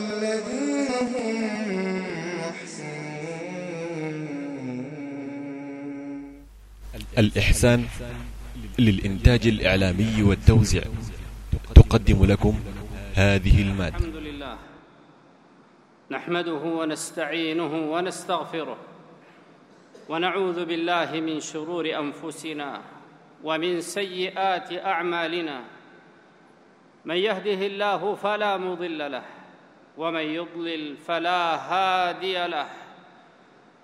هم محسنون الإحسان للإنتاج الإعلامي والتوزيع. تقدم لكم هذه المادة. الحمد لله. نحمده ونستعينه ونستغفره. ونعوذ بالله من شرور أنفسنا ومن سيئات أعمالنا. من يهده الله فلا مضل له ومن يضلل فلا هادي له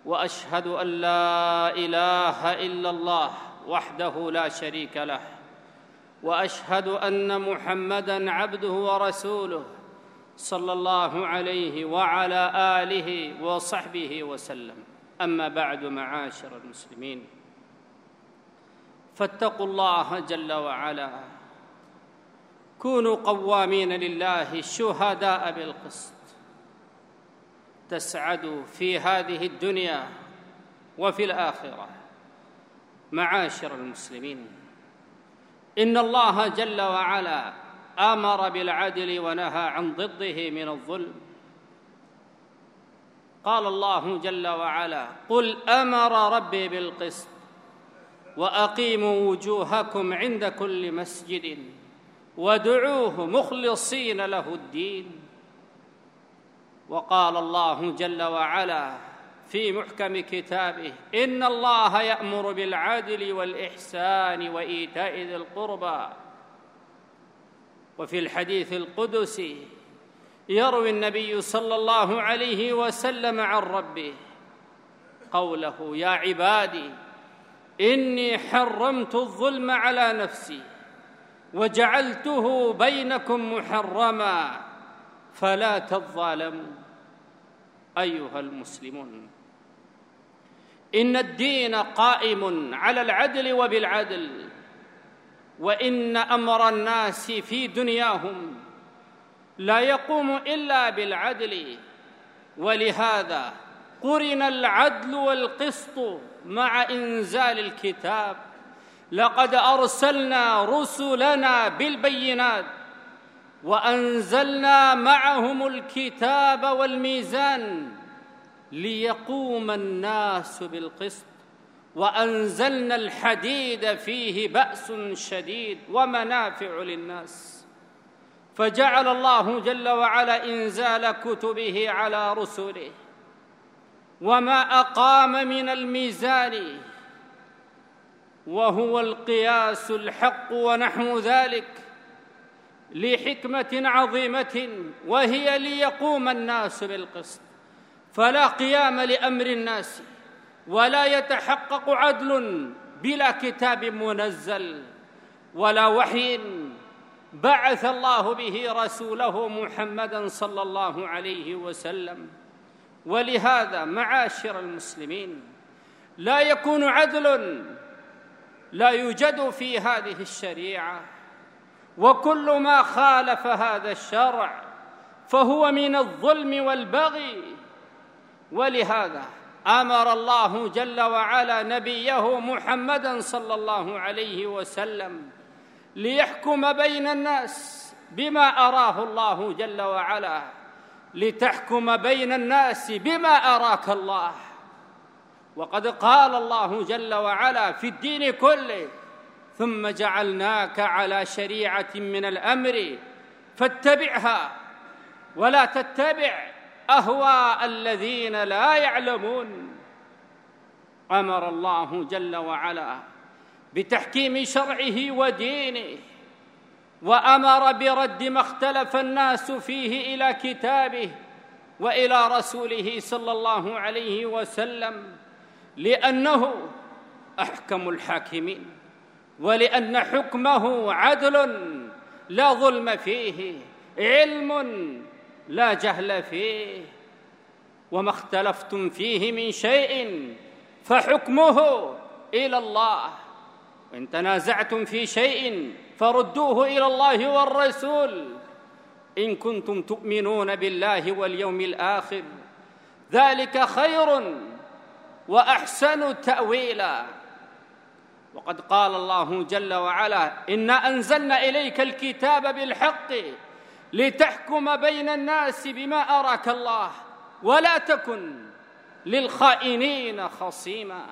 وأشهد أن لا إله إلا الله وحده لا شريك له وأشهد أن محمدا عبده ورسوله صلى الله عليه وعلى آله وصحبه وسلم. أما بعد معاشر المسلمين فاتقوا الله جل وعلا. كونوا قوامين لله شهداء بالقسط. تسعدوا في هذه الدنيا وفي الآخرة. معاشر المسلمين إن الله جل وعلا آمر بالعدل ونهى عن ضده من الظلم. قال الله جل وعلا قل أمر ربي بالقسط وأقيموا وجوهكم عند كل مسجد وادعوه مخلصين له الدين. وقال الله جل وعلا في محكم كتابه إن الله يأمر بالعدل والإحسان وإيتاء ذي القربى. وفي الحديث القدسي يروي النبي صلى الله عليه وسلم عن ربه قوله يا عبادي إني حرمت الظلم على نفسي وجعلته بينكم محرما. فلا تظالموا أيها المسلمون. إن الدين قائم على العدل وبالعدل وإن أمر الناس في دنياهم لا يقوم إلا بالعدل. ولهذا قرن العدل والقسط مع إنزال الكتاب. لقد أرسلنا رسلنا بالبينات وأنزلنا معهم الكتاب والميزان ليقوم الناس بالقسط وأنزلنا الحديد فيه بأس شديد ومنافع للناس. فجعل الله جل وعلا إنزال كتبه على رسله وما أقام من الميزان وهو القياس الحق ونحو ذلك. لحكمة عظيمة وهي ليقوم الناس بالقسط. فلا قيام لأمر الناس ولا يتحقق عدل بلا كتاب منزل ولا وحي بعث الله به رسوله محمدا صلى الله عليه وسلم. ولهذا معاشر المسلمين لا يكون عدل لا يوجد في هذه الشريعة. وكل ما خالف هذا الشرع فهو من الظلم والبغي. ولهذا أمر الله جل وعلا نبيه محمدا صلى الله عليه وسلم ليحكم بين الناس بما أراه الله جل وعلا لتحكم بين الناس بما أراك الله. وقد قال الله جل وعلا في الدين كله ثم جعلناك على شريعة من الأمر فاتبعها ولا تتبع أهواء الذين لا يعلمون. أمر الله جل وعلا بتحكيم شرعه ودينه وأمر برد ما اختلف الناس فيه إلى كتابه وإلى رسوله صلى الله عليه وسلم لأنه أحكم الحاكمين. ولأن حكمه عدل لا ظلم فيه علم لا جهل فيه. وما اختلفتم فيه من شيء فحكمه إلى الله. وان تنازعتم في شيء فردوه إلى الله والرسول. إن كنتم تؤمنون بالله واليوم الآخر ذلك خير وأحسن تأويلا. وقد قال الله جل وعلا إنا أنزلنا إليك الكتاب بالحق لتحكم بين الناس بما أراك الله ولا تكن للخائنين خصيما.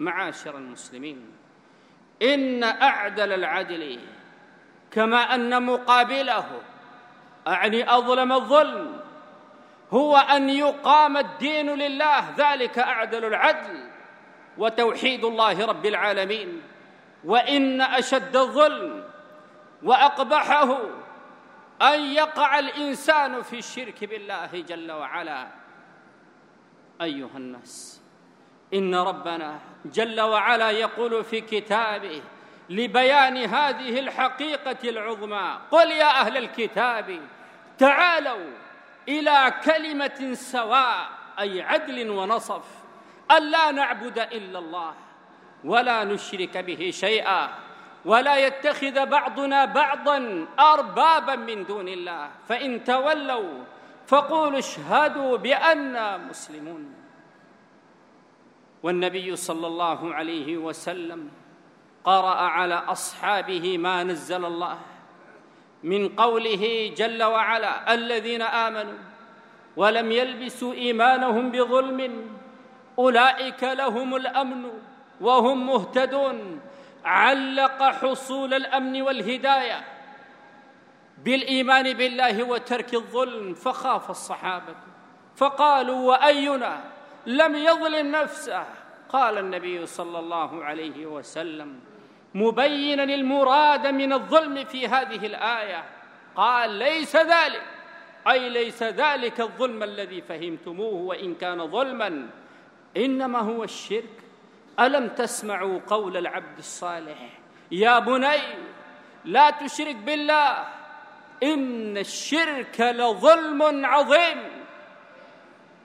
معاشر المسلمين إن أعدل العدل كما أن مقابله اعني أظلم الظلم هو أن يقام الدين لله ذلك أعدل العدل. وتوحيد الله رب العالمين وإن أشد الظلم وأقبحه أن يقع الإنسان في الشرك بالله جل وعلا. أيها الناس إن ربنا جل وعلا يقول في كتابه لبيان هذه الحقيقة العظمى قل يا أهل الكتاب تعالوا إلى كلمة سواء أي عدل ونصف. ألا نعبد إلا الله ولا نشرك به شيئا ولا يتخذ بعضنا بعضا أربابا من دون الله. فإن تولوا فقولوا اشهدوا بانا مسلمون. والنبي صلى الله عليه وسلم قرأ على أصحابه ما نزل الله من قوله جل وعلا الذين آمنوا ولم يلبسوا إيمانهم بظلم أولئك لهم الأمن وهم مهتدون. علق حصول الأمن والهداية بالإيمان بالله وترك الظلم فخاف الصحابة فقالوا وأينا لم يظلم نفسه؟ قال النبي صلى الله عليه وسلم مبينا المراد من الظلم في هذه الآية. قال ليس ذلك أي ليس ذلك الظلم الذي فهمتموه وإن كان ظلما إنما هو الشرك. ألم تسمعوا قول العبد الصالح؟ يا بني لا تشرك بالله إن الشرك لظلم عظيم.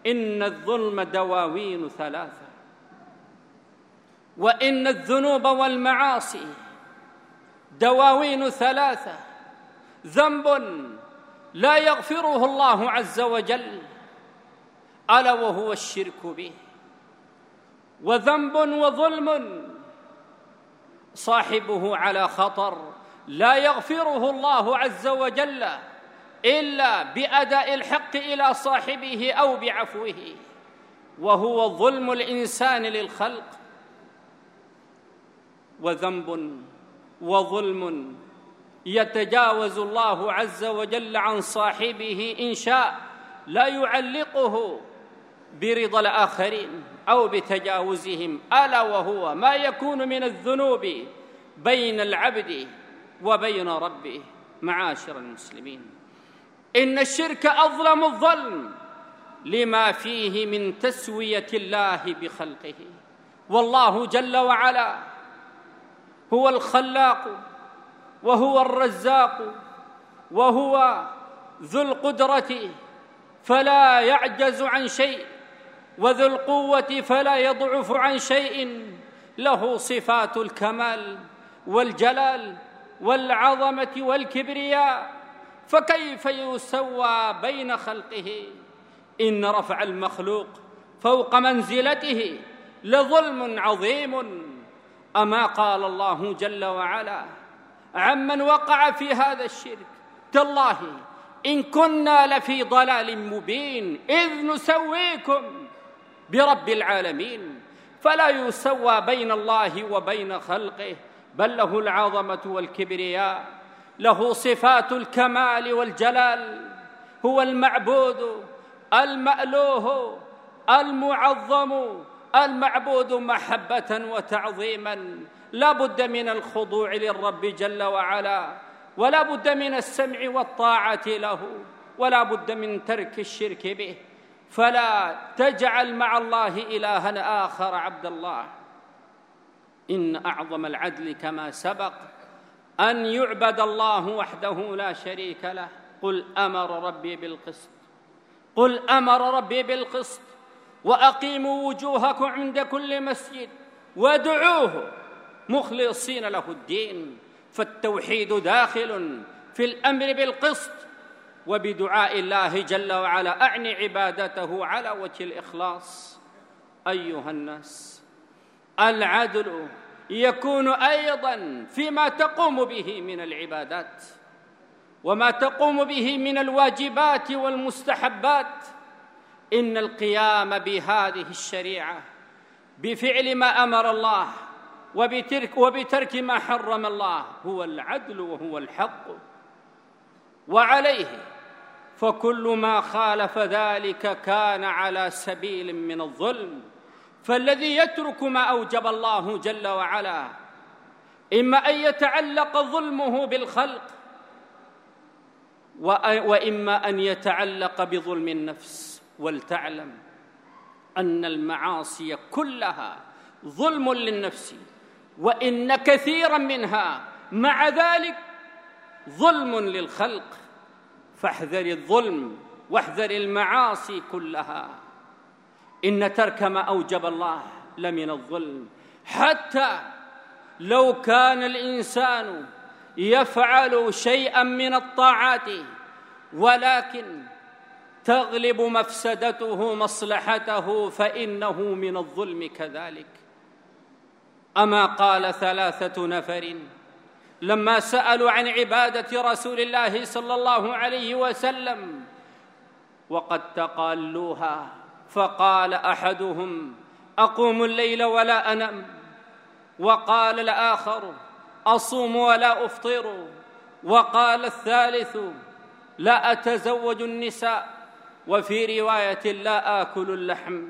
إن الظلم دواوين ثلاثة. وإن الذنوب والمعاصي دواوين ثلاثة. ذنب لا يغفره الله عز وجل ألا وهو الشرك به. وذنب وظلم. صاحبه على خطر. لا يغفره الله عز وجل إلا بأداء الحق إلى صاحبه أو بعفوه. وهو ظلم الإنسان للخلق. وذنب وظلم يتجاوز الله عز وجل عن صاحبه إن شاء لا يعلقه برضا الآخرين. أو بتجاوزهم ألا وهو ما يكون من الذنوب بين العبد وبين ربه. معاشر المسلمين إن الشرك أظلم الظلم لما فيه من تسوية الله بخلقه. والله جل وعلا هو الخلاق وهو الرزاق وهو ذو القدرة فلا يعجز عن شيء. وذو القوة فلا يضعف عن شيء. له صفات الكمال والجلال والعظمة والكبرياء. فكيف يسوى بين خلقه؟ إن رفع المخلوق فوق منزلته لظلم عظيم. أما قال الله جل وعلا عمن وقع في هذا الشرك تالله إن كنا لفي ضلال مبين إذ نسويكم. برب العالمين فلا يسوى بين الله وبين خلقه بل له العظمة والكبرياء له صفات الكمال والجلال هو المعبود المألوه المعظم المعبود محبة وتعظيما لا بد من الخضوع للرب جل وعلا ولا بد من السمع والطاعة له ولا بد من ترك الشرك به. فلا تجعل مع الله الها آخر عبد الله. إن أعظم العدل كما سبق أن يعبد الله وحده لا شريك له. قل أمر ربي بالقسط. قل أمر ربي بالقسط. وأقيموا وجوهكم عند كل مسجد. وادعوه مخلصين له الدين. فالتوحيد داخل في الأمر بالقسط. وبدعاء الله جل وعلا أعني عبادته على وجه الإخلاص. أيها الناس العدل يكون أيضا فيما تقوم به من العبادات وما تقوم به من الواجبات والمستحبات. إن القيام بهذه الشريعة بفعل ما أمر الله وبترك, وبترك ما حرم الله هو العدل وهو الحق. وعليه فكل ما خالف ذلك كان على سبيل من الظلم. فالذي يترك ما أوجب الله جل وعلا إما أن يتعلق ظلمه بالخلق وإما أن يتعلق بظلم النفس. ولتعلم أن المعاصي كلها ظلم للنفس وإن كثيرا منها مع ذلك ظلم للخلق. فاحذر الظلم واحذر المعاصي كلها. إن ترك ما أوجب الله لمن الظلم. حتى لو كان الإنسان يفعل شيئا من الطاعات ولكن تغلب مفسدته مصلحته فإنه من الظلم كذلك. أما قال ثلاثة نفر لما سألوا عن عبادة رسول الله صلى الله عليه وسلم وقد تقالوها فقال أحدهم أقوم الليل ولا أنام. وقال الآخر أصوم ولا أفطر. وقال الثالث لا أتزوج النساء. وفي رواية لا آكل اللحم.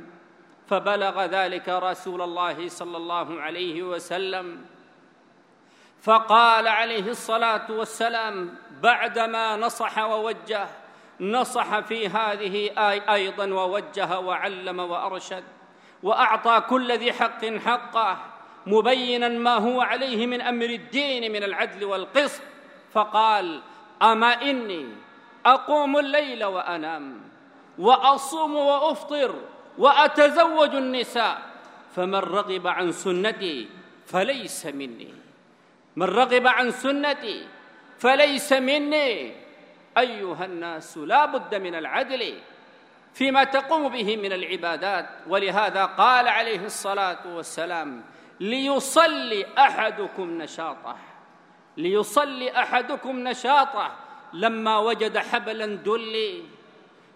فبلغ ذلك رسول الله صلى الله عليه وسلم. فقال عليه الصلاة والسلام بعدما نصح ووجه نصح في هذه آي أيضا ووجه وعلم وأرشد وأعطى كل ذي حق حقه مبينا ما هو عليه من أمر الدين من العدل والقسط. فقال أما إني أقوم الليل وأنام وأصوم وأفطر وأتزوج النساء فمن رغب عن سنتي فليس مني. من رغب عن سنتي فليس مني. أيها الناس لا بد من العدل فيما تقوم به من العبادات. ولهذا قال عليه الصلاة والسلام ليصلي أحدكم نشاطه. ليصلي أحدكم نشاطه. لما وجد حبلا دلي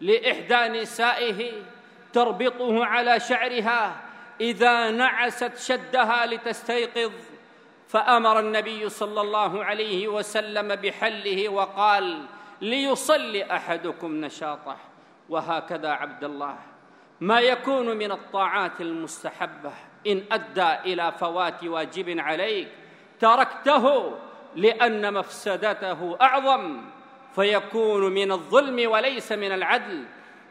لإحدى نسائه تربطه على شعرها إذا نعست شدها لتستيقظ فأمر النبي صلى الله عليه وسلم بحله وقال ليصلي أحدكم نشاطه. وهكذا عبد الله. ما يكون من الطاعات المستحبة إن أدى إلى فوات واجب عليك تركته لأن مفسدته أعظم فيكون من الظلم وليس من العدل.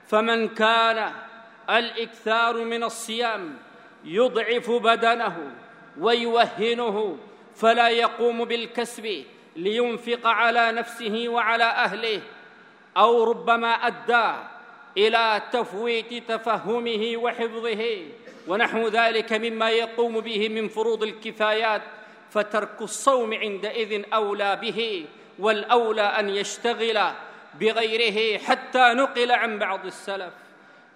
فمن كان الإكثار من الصيام يضعف بدنه ويوهنه فلا يقوم بالكسب لينفق على نفسه وعلى أهله أو ربما أدى إلى تفويت تفهمه وحفظه. ونحو ذلك مما يقوم به من فروض الكفايات فترك الصوم عندئذ أولى به والأولى أن يشتغل بغيره حتى نقل عن بعض السلف.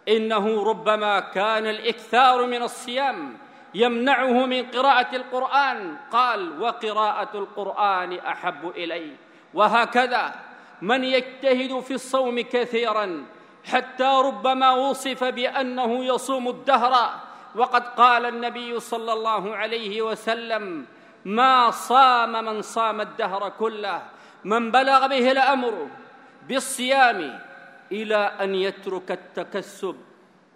إنه ربما كان الإكثار من الصيام يمنعه من قراءة القرآن. قال وقراءة القرآن أحب إلي. وهكذا من يجتهد في الصوم كثيرا حتى ربما وصف بأنه يصوم الدهر. وقد قال النبي صلى الله عليه وسلم ما صام من صام الدهر كله من بلغ به الأمر بالصيام إلى أن يترك التكسب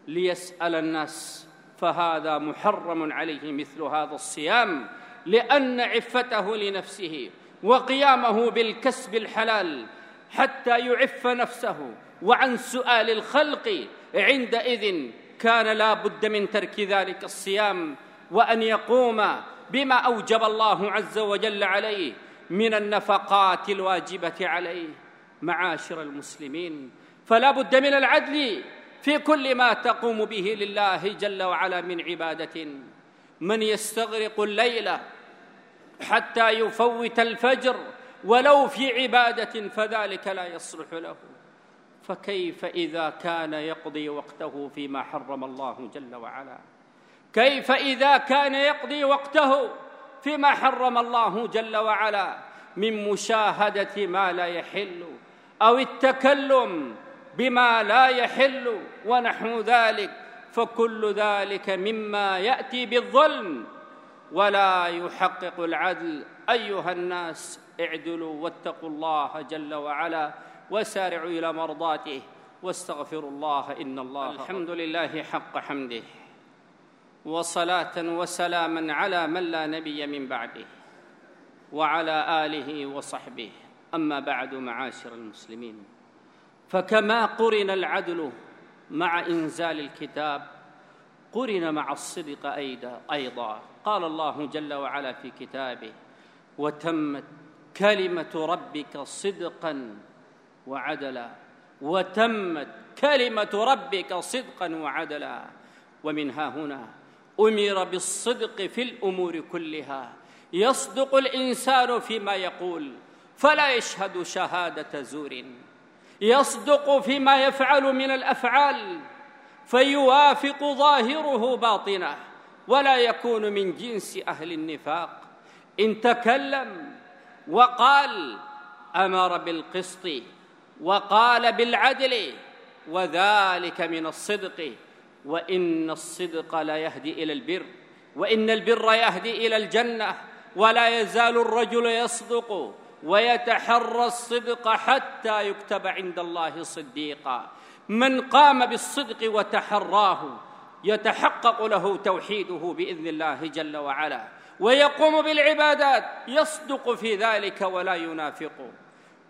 ليسأل الناس. فهذا محرم عليه مثل هذا الصيام لأن عفته لنفسه وقيامه بالكسب الحلال حتى يعف نفسه وعن سؤال الخلق عندئذ كان لا بد من ترك ذلك الصيام وأن يقوم بما أوجب الله عز وجل عليه من النفقات الواجبة عليه. معاشر المسلمين فلا بد من العدل في كل ما تقوم به لله جل وعلا من عبادة. من يستغرق الليل حتى يفوت الفجر ولو في عبادة فذلك لا يصلح له. فكيف إذا كان يقضي وقته فيما حرم الله جل وعلا؟ كيف إذا كان يقضي وقته فيما حرم الله جل وعلا؟ من مشاهدة ما لا يحل أو التكلم بما لا يحل ونحو ذلك فكل ذلك مما يأتي بالظلم. ولا يحقق العدل. أيها الناس اعدلوا واتقوا الله جل وعلا وسارعوا إلى مرضاته. واستغفروا الله إن الله الحمد لله حق حمده. وصلاة وسلاما على من لا نبي من بعده. وعلى آله وصحبه. أما بعد معاشر المسلمين. فكما قرن العدل مع إنزال الكتاب قرن مع الصدق أيضا قال الله جل وعلا في كتابه وتمت كلمة ربك صدقا وعدلا. وتمت كلمة ربك صدقا وعدلا. ومنها هنا أمر بالصدق في الأمور كلها. يصدق الإنسان فيما يقول فلا يشهد شهادة زور. يصدق فيما يفعل من الأفعال فيوافق ظاهره باطنه ولا يكون من جنس أهل النفاق. إن تكلم وقال أمر بالقسط وقال بالعدل وذلك من الصدق. وإن الصدق لا يهدي إلى البر وإن البر يهدي إلى الجنة ولا يزال الرجل يصدق. ويتحرى الصدق حتى يكتب عند الله صديقا. من قام بالصدق وتحراه يتحقق له توحيده بإذن الله جل وعلا ويقوم بالعبادات يصدق في ذلك ولا ينافق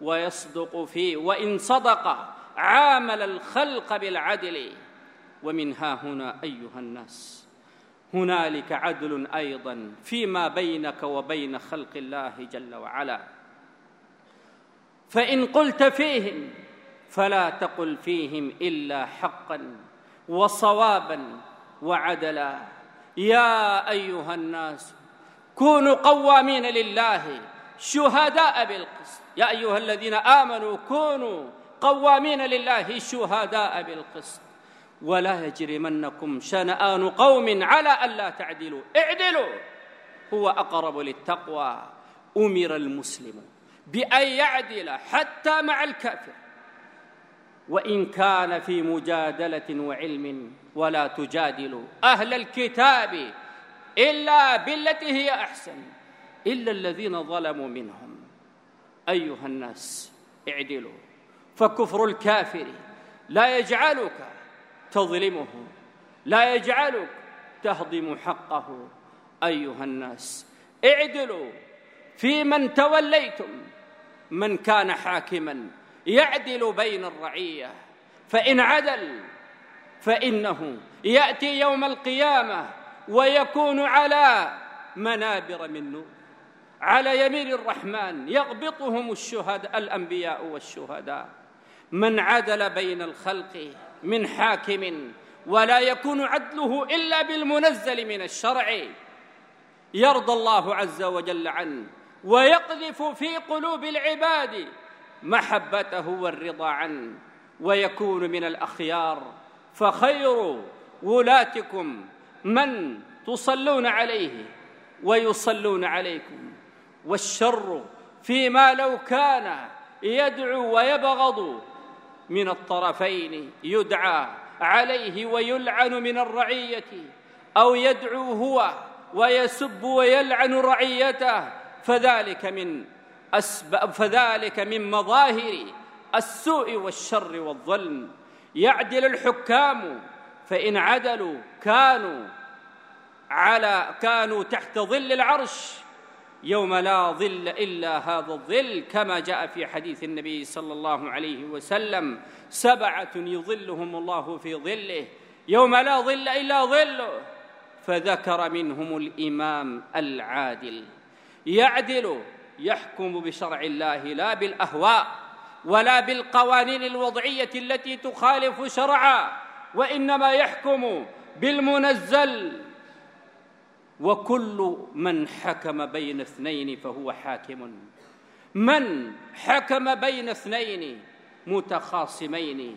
ويصدق فيه وإن صدق عامل الخلق بالعدل. ومن ها هنا أيها الناس هنالك عدل أيضا فيما بينك وبين خلق الله جل وعلا. فإن قلت فيهم فلا تقل فيهم إلا حقا وصوابا وعدلا. يا أيها الناس كونوا قوامين لله شهداء بالقسط. يا أيها الذين آمنوا كونوا قوامين لله شهداء بالقسط. ولا يجرمنكم شنآن قوم على ألا تعدلوا. اعدلوا هو أقرب للتقوى أمر المسلم بأن يعدل حتى مع الكافر. وإن كان في مجادلة وعلم ولا تجادلوا أهل الكتاب إلا بالتي هي أحسن إلا الذين ظلموا منهم. أيها الناس اعدلوا. فكفر الكافر لا يجعلك تظلمه لا يجعلك تهضم حقه. أيها الناس اعدلوا في من توليتم. من كان حاكما يعدل بين الرعية فإن عدل فإنه يأتي يوم القيامة ويكون على منابر من نور على يمين الرحمن يغبطهم الشهداء الأنبياء والشهداء. من عدل بين الخلق من حاكم ولا يكون عدله إلا بالمنزل من الشرع يرضى الله عز وجل عنه. ويقذف في قلوب العباد محبته والرضا عنه ويكون من الأخيار. فخير ولاتكم من تصلون عليه ويصلون عليكم والشر فيما لو كان يدعو ويبغض من الطرفين يدعى عليه ويلعن من الرعية أو يدعو هو ويسب ويلعن رعيته فذلك من أسباب فذلك من مظاهر السوء والشر والظلم. يعدل الحكام فإن عدلوا كانوا على كانوا تحت ظل العرش يوم لا ظل إلا هذا الظل كما جاء في حديث النبي صلى الله عليه وسلم سبعة يظلهم الله في ظله يوم لا ظل إلا ظله. فذكر منهم الإمام العادل. يعدل يحكم بشرع الله لا بالأهواء ولا بالقوانين الوضعية التي تخالف شرعا وإنما يحكم بالمنزل. وكل من حكم بين اثنين فهو حاكم. من حكم بين اثنين متخاصمين.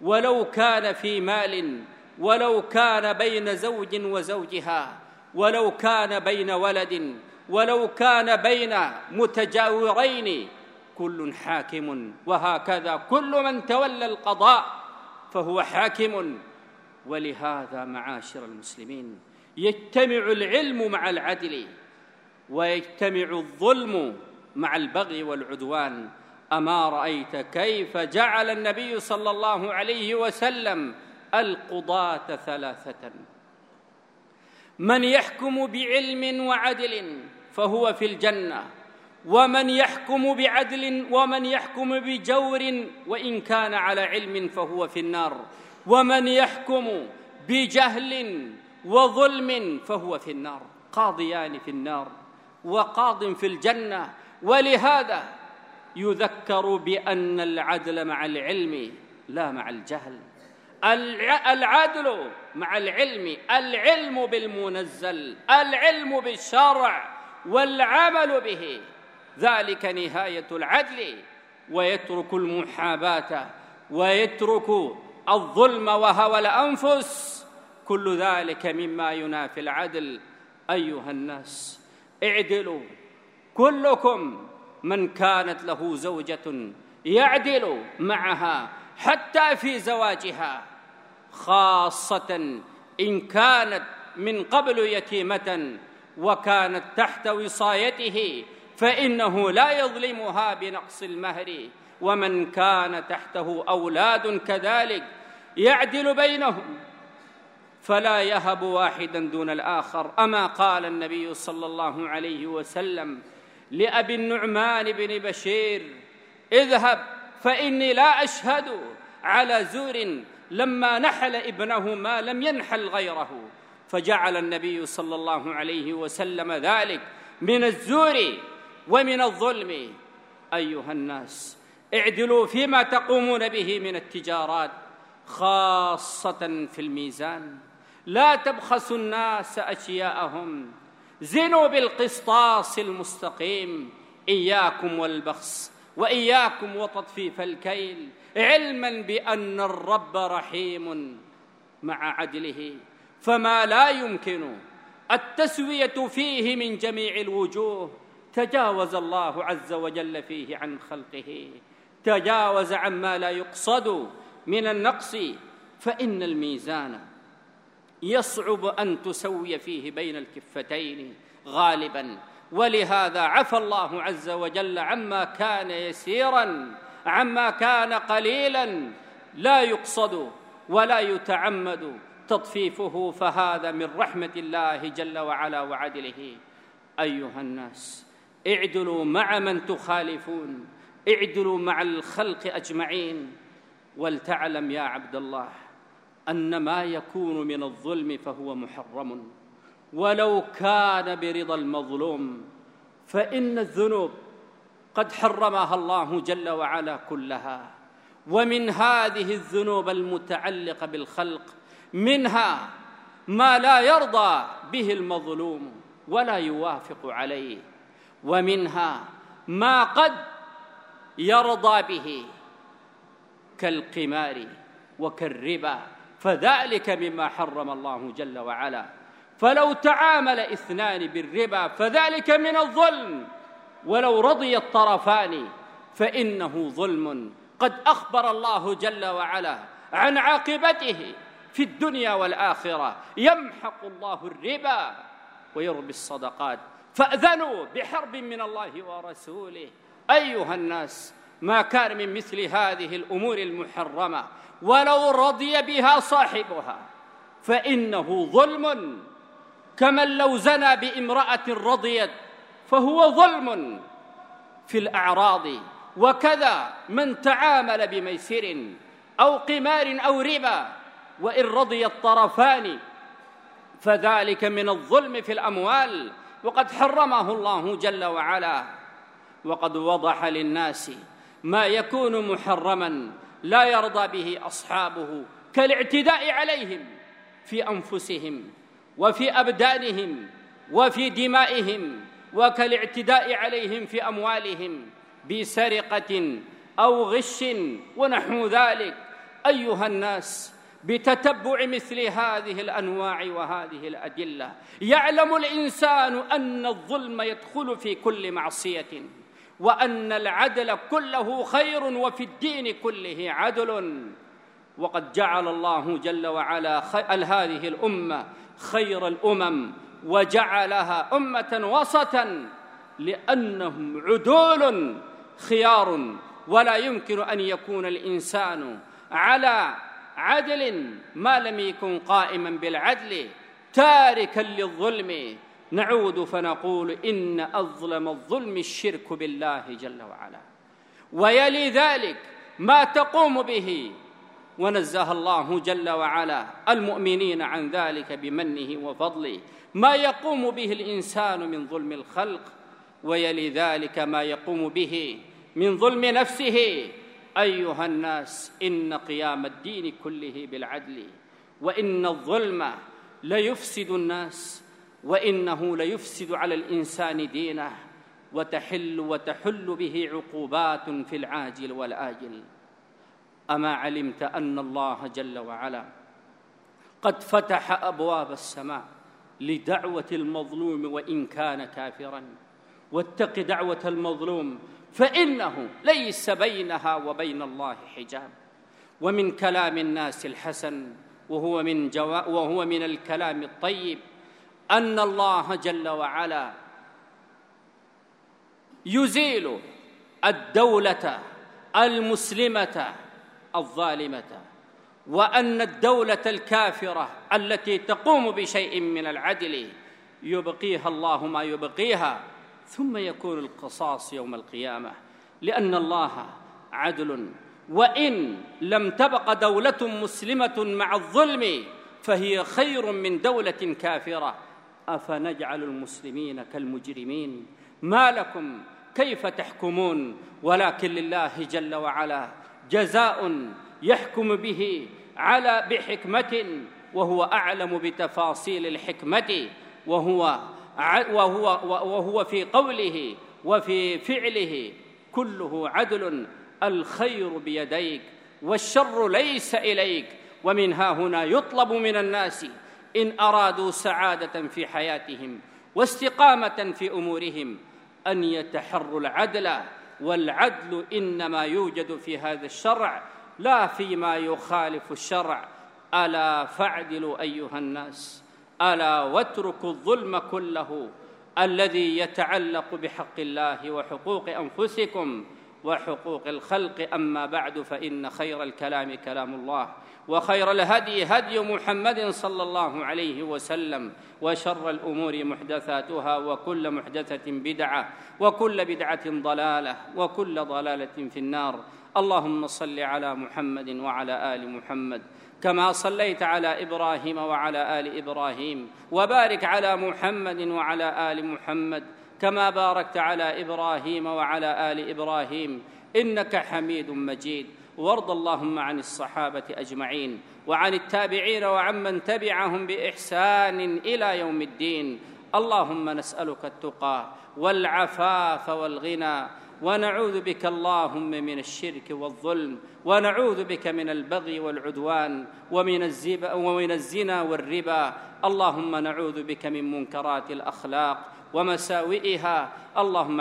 ولو كان في مال ولو كان بين زوج وزوجها ولو كان بين ولد ولو كان بين متجاورين كل حاكم وهكذا. كل من تولى القضاء فهو حاكم. ولهذا معاشر المسلمين يجتمع العلم مع العدل ويجتمع الظلم مع البغي والعدوان. أما رأيت كيف جعل النبي صلى الله عليه وسلم القضاة ثلاثة. من يحكم بعلم وعدل فهو في الجنة. ومن يحكم بعدل ومن يحكم بجور وإن كان على علم فهو في النار. ومن يحكم بجهل وظلم فهو في النار. قاضيان في النار وقاض في الجنة. ولهذا يذكر بأن العدل مع العلم لا مع الجهل. العدل مع العلم العلم بالمنزل العلم بالشرع. والعمل به. ذلك نهاية العدل. ويترك المحاباة ويترك الظلم وهوى الأنفس. كل ذلك مما ينافي العدل. أيها الناس اعدلوا. كلكم من كانت له زوجة يعدل معها حتى في زواجها. خاصة إن كانت من قبل يتيمة وكانت تحت وصايته فإنه لا يظلمها بنقص المهر. ومن كان تحته أولاد كذلك يعدل بينهم فلا يهب واحدا دون الآخر. أما قال النبي صلى الله عليه وسلم لأبي النعمان بن بشير اذهب فإني لا أشهد على زور لما نحل ابنه ما لم ينحل غيره. فجعل النبي صلى الله عليه وسلم ذلك من الزور ومن الظلم. أيها الناس اعدلوا فيما تقومون به من التجارات خاصة في الميزان. لا تبخسوا الناس أشياءهم. زنوا بالقسطاس المستقيم. إياكم والبخس وإياكم وتطفيف الكيل. علما بأن الرب رحيم مع عدله. فما لا يمكن. التسوية فيه من جميع الوجوه. تجاوز الله عز وجل فيه عن خلقه. تجاوز عما لا يقصد من النقص. فإن الميزان يصعب أن تسوي فيه بين الكفتين غالبا. ولهذا عفى الله عز وجل عما كان يسيرا عما كان قليلا. لا يقصد ولا يتعمد. تطفيفه فهذا من رحمة الله جل وعلا وعدله. أيها الناس اعدلوا مع من تخالفون اعدلوا مع الخلق أجمعين. ولتعلم يا عبد الله أن ما يكون من الظلم فهو محرم. ولو كان برضا المظلوم فإن الذنوب قد حرمها الله جل وعلا كلها. ومن هذه الذنوب المتعلقة بالخلق منها ما لا يرضى به المظلوم ولا يوافق عليه ومنها ما قد يرضى به كالقمار وكالربا فذلك مما حرم الله جل وعلا. فلو تعامل اثنان بالربا فذلك من الظلم ولو رضي الطرفان فإنه ظلم. قد أخبر الله جل وعلا عن عاقبته في الدنيا والآخرة. يمحق الله الربا ويربي الصدقات. فأذنوا بحرب من الله ورسوله. أيها الناس ما كان من مثل هذه الأمور المحرمة. ولو رضي بها صاحبها فإنه ظلم. كمن لو زنى بامرأة رضيت فهو ظلم في الأعراض. وكذا من تعامل بميسر أو قمار أو ربا وإن رضي الطرفان فذلك من الظلم في الأموال. وقد حرمه الله جل وعلا. وقد وضح للناس ما يكون محرما لا يرضى به أصحابه كالاعتداء عليهم في أنفسهم وفي أبدانهم وفي دمائهم وكالاعتداء عليهم في أموالهم بسرقة أو غش ونحو ذلك. أيها الناس بتتبع مثل هذه الأنواع وهذه الأدلة. يعلم الإنسان أن الظلم يدخل في كل معصية وأن العدل كله خير وفي الدين كله عدل. وقد جعل الله جل وعلا هذه الأمة خير الأمم وجعلها أمة وسطا لأنهم عدول خيار. ولا يمكن أن يكون الإنسان على عدل ما لم يكن قائما بالعدل تاركا للظلم. نعود فنقول إن أظلم الظلم الشرك بالله جل وعلا. ويلي ذلك ما تقوم به. ونزه الله جل وعلا المؤمنين عن ذلك بمنه وفضله. ما يقوم به الإنسان من ظلم الخلق ويلي ذلك ما يقوم به من ظلم نفسه. أيها الناس إن قيام الدين كله بالعدل وإن الظلم ليفسد الناس وإنه ليفسد على الإنسان دينه وتحل وتحل به عقوبات في العاجل والآجل. أما علمت أن الله جل وعلا قد فتح أبواب السماء لدعوة المظلوم وإن كان كافرا. واتق دعوة المظلوم فإنه ليس بينها وبين الله حجاب. ومن كلام الناس الحسن وهو من جوا وهو من الكلام الطيب أن الله جل وعلا يزيل الدولة المسلمة الظالمة وأن الدولة الكافرة التي تقوم بشيء من العدل يبقيها الله ما يبقيها. ثم يكون القصاص يوم القيامة. لأن الله عدل وإن لم تبق دولة مسلمة مع الظلم فهي خير من دولة كافرة. أفنجعل المسلمين كالمجرمين؟ ما لكم كيف تحكمون؟ ولكن لله جل وعلا جزاء يحكم به على بحكمة وهو أعلم بتفاصيل الحكمة وهو وهو وهو في قوله وفي فعله كله عدل الخير بيديك والشر ليس إليك ومن ها هنا يطلب من الناس إن أرادوا سعادة في حياتهم واستقامة في أمورهم أن يتحروا العدل والعدل إنما يوجد في هذا الشرع لا فيما يخالف الشرع. ألا فاعدلوا أيها الناس. ألا واتركوا الظلم كله الذي يتعلق بحق الله وحقوق أنفسكم وحقوق الخلق. أما بعد فإن خير الكلام كلام الله وخير الهدي هدي محمد صلى الله عليه وسلم وشر الأمور محدثاتها وكل محدثة بدعة وكل بدعة ضلالة وكل ضلالة في النار. اللهم صل على محمد وعلى آل محمد كما صليت على إبراهيم وعلى آل إبراهيم وبارك على محمد وعلى آل محمد كما باركت على إبراهيم وعلى آل إبراهيم إنك حميد مجيد. وارض اللهم عن الصحابة أجمعين وعن التابعين وعمن تبعهم بإحسان إلى يوم الدين. اللهم نسألك التقى والعفاف والغنى ونعوذ بك اللهم من الشرك والظلم ونعوذ بك من البغي والعدوان ومن, الزب ومن الزنا والربا. اللهم نعوذ بك من منكرات الأخلاق ومساوئها. اللهم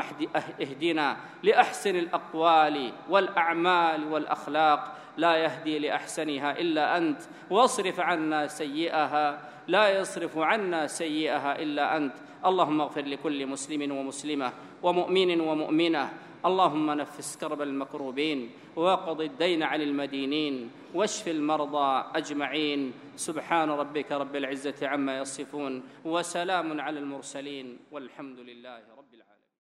اهدنا لأحسن الأقوال والأعمال والأخلاق. لا يهدي لأحسنها إلا أنت. واصرف عنا سيئها. لا يصرف عنا سيئها إلا أنت. اللهم اغفر لكل مسلم ومسلمة ومؤمن ومؤمنة. اللهم نفس كرب المكروبين وقض الدين عن المدينين واشف المرضى أجمعين. سبحان ربك رب العزة عما يصفون وسلام على المرسلين والحمد لله